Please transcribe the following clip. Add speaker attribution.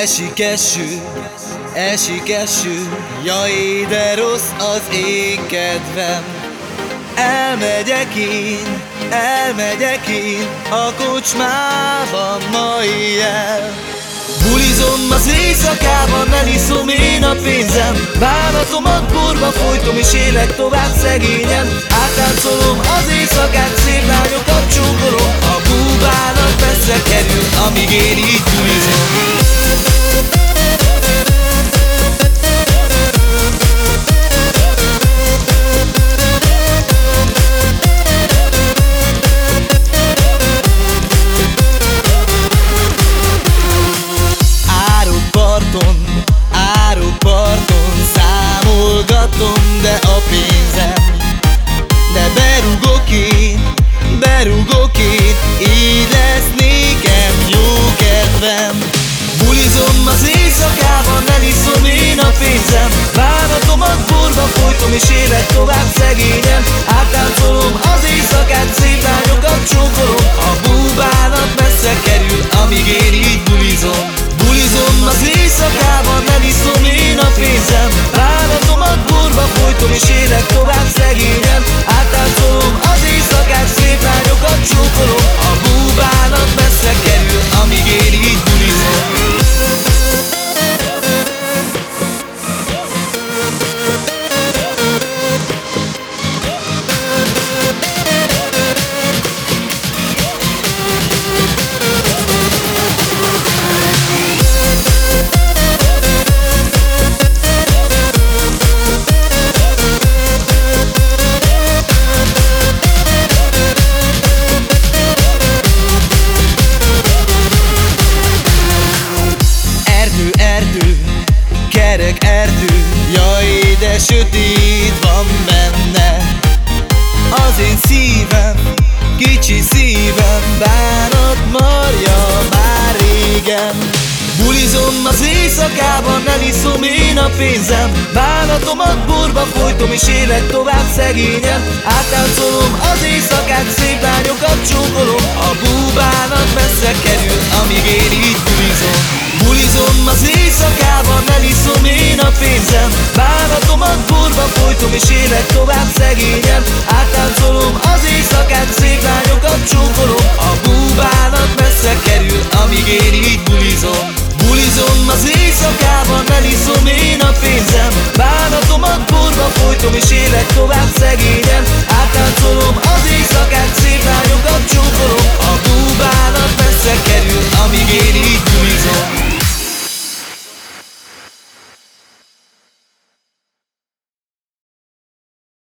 Speaker 1: Esik eső, esik eső, jaj de rossz az én kedvem. Elmegyek én, elmegyek én a kocsmában ma éjjel. Bulizom az éjszakában, nem iszom én a pénzem. Bánatomat borba folytom és élek tovább szegényen. Átáncolom az éjszakát, szép lányokat csókolom. A búbának messze kerül, amíg én így bulizom folytom és élek tovább szegényen. Átáncolom az éjszakát, szép lányokat csókolom. A erdő Jaj, de sötét van benne. Az én szívem, kicsi szívem Bánat marja már régen. Bulizom az éjszakában, nem iszom én a pénzem. Bánatomat borba folytom és élek tovább szegényen. Átáncolom az éjszakát, szép lányokat csókolom. A búbának messze kerül, amíg én így bulizom. Bulizom az én a pénzem. Bánatomat borba folytom és élek tovább szegényen. Átáncolom az éjszakát, szép lányokat csókolom